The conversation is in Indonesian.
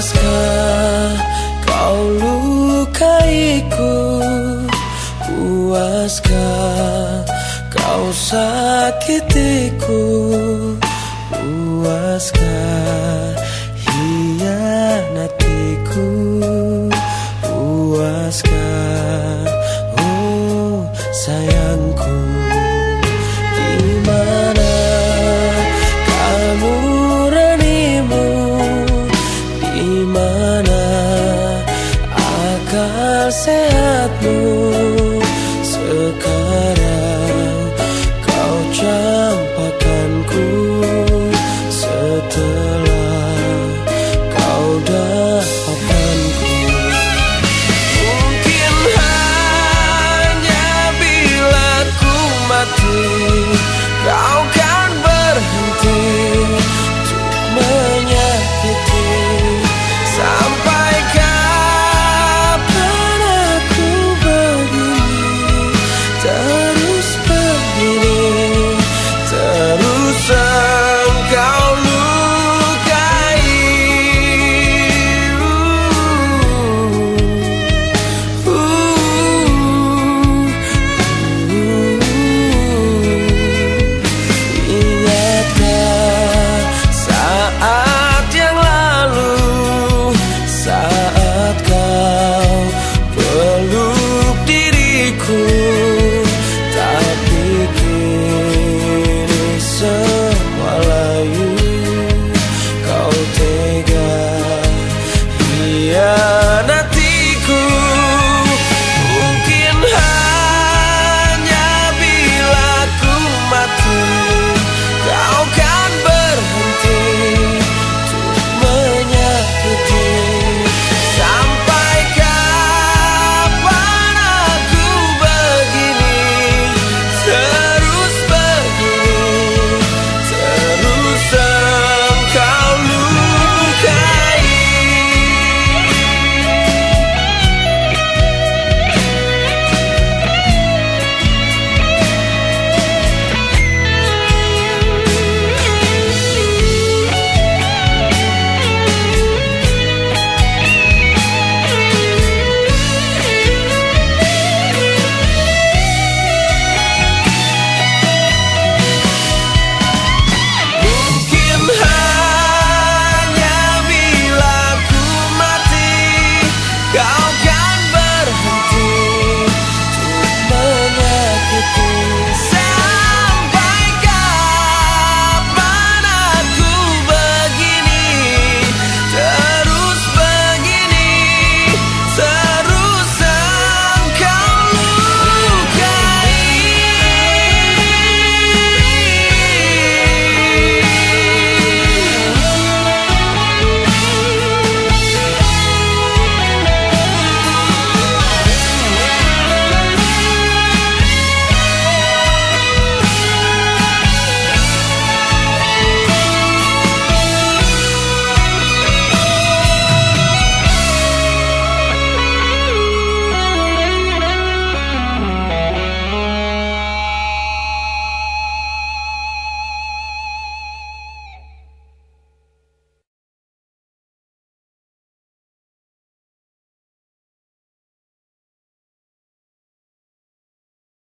Puaskah kau lukaiku? Puaskah kau sakitiku? Puaskah nasihatmu